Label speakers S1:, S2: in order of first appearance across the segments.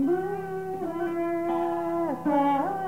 S1: Thank you.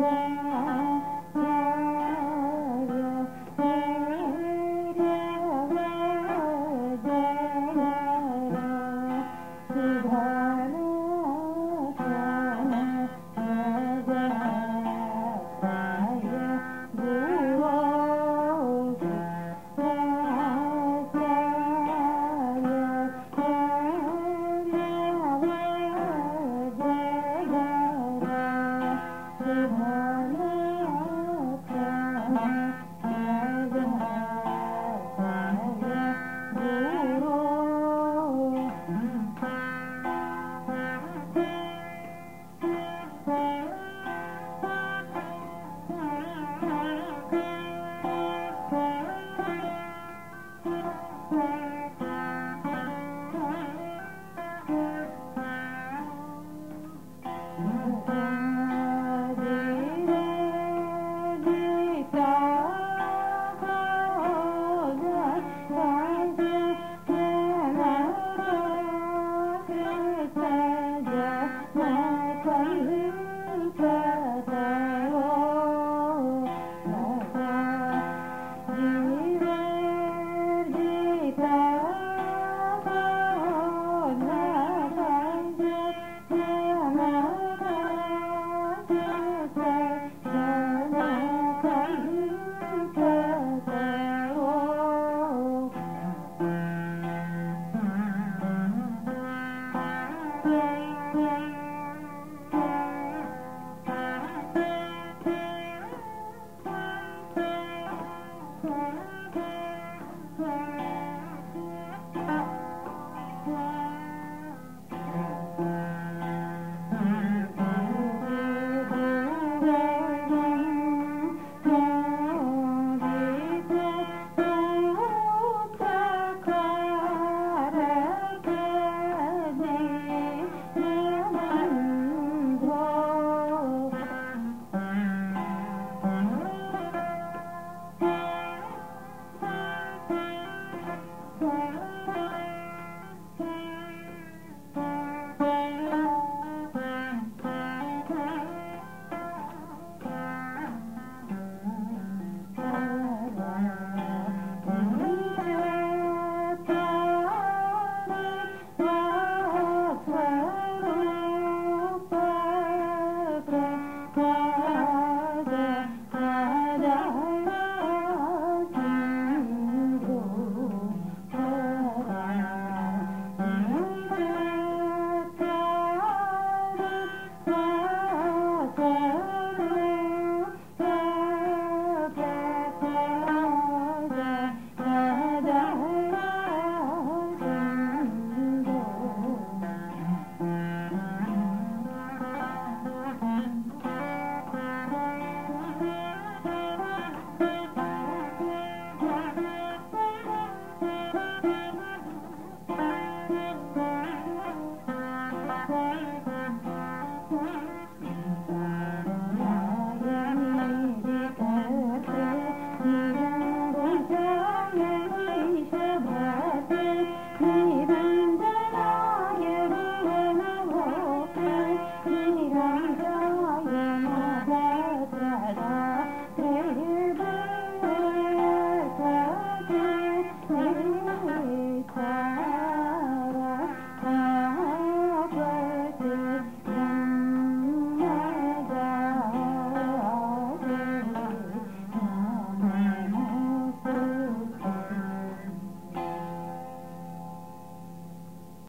S1: ra.